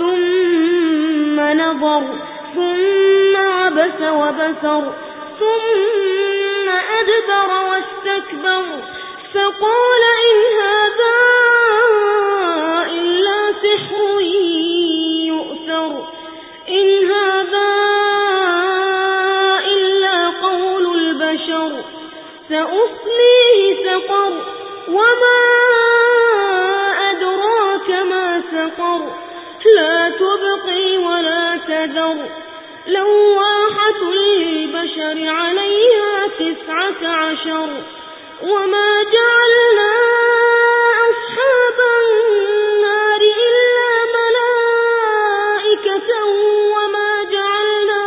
ثم نظر ثم عبس وبسر ثم أدبر واستكبر فقال إن هذا تذر لواحة للبشر عليها تسعة عشر وما جعلنا أصحاب النار إلا ملائكة وما جعلنا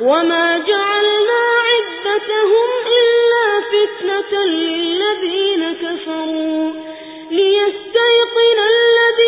وما جعلنا عدتهم إلا فتنة للذين كفروا ليستيقن الذين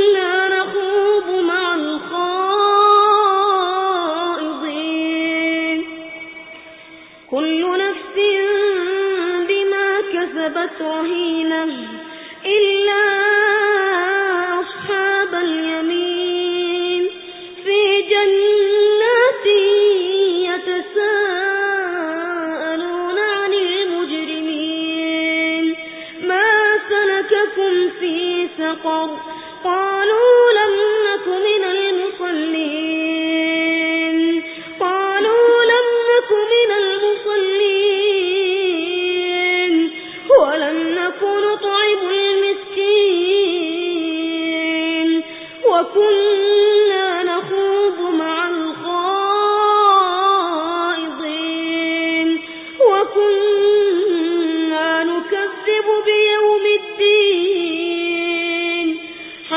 بما كسبت رهينة إلا أصحاب اليمين. في جنات يتساءلون عن المجرمين. ما سلككم في سقر؟ قالوا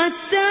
حتى